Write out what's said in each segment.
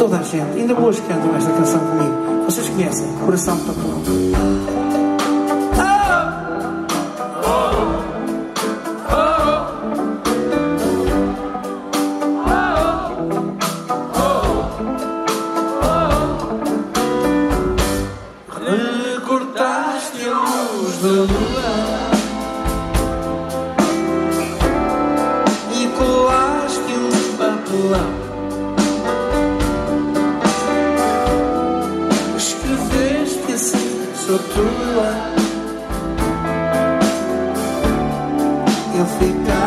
toda a gente, ainda hoje cantam esta canção comigo. Vocês conhecem, Coração de Papelão. Recortaste a luz da lua Futuro Eu ficar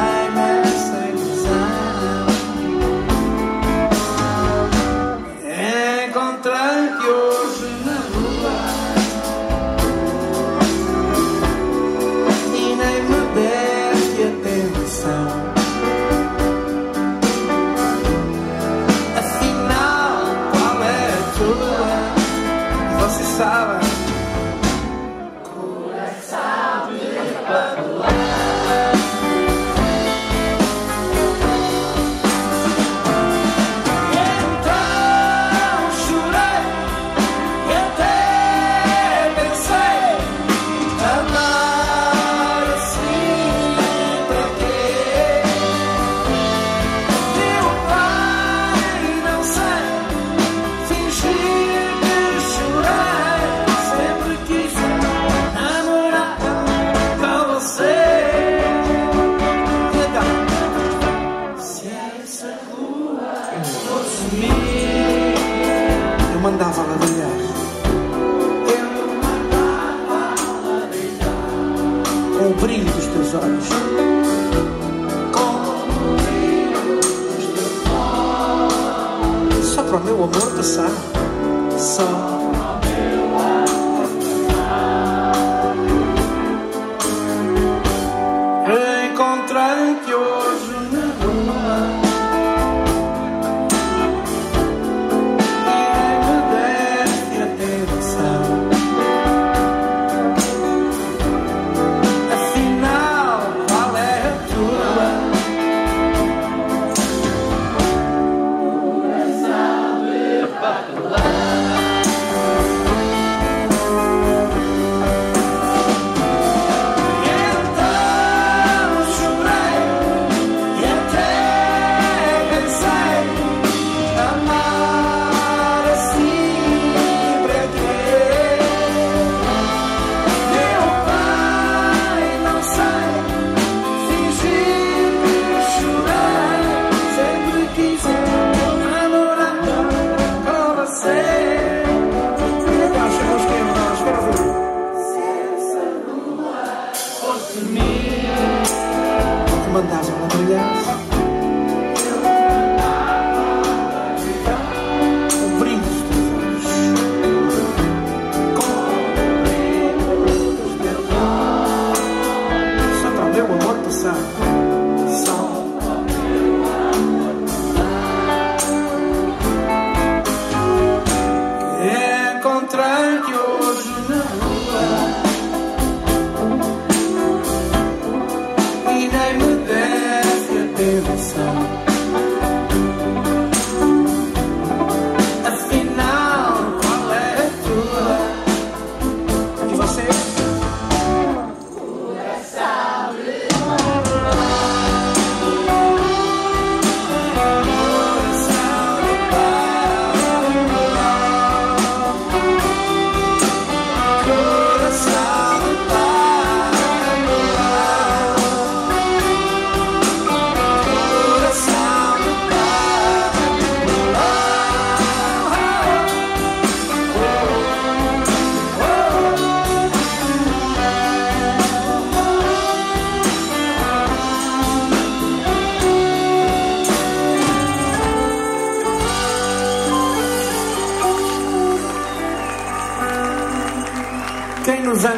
andava a ladear com o brilho dos teus olhos. só para o meu amor passar. Só Encontrei-te hoje na rua. 打上了对联。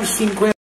5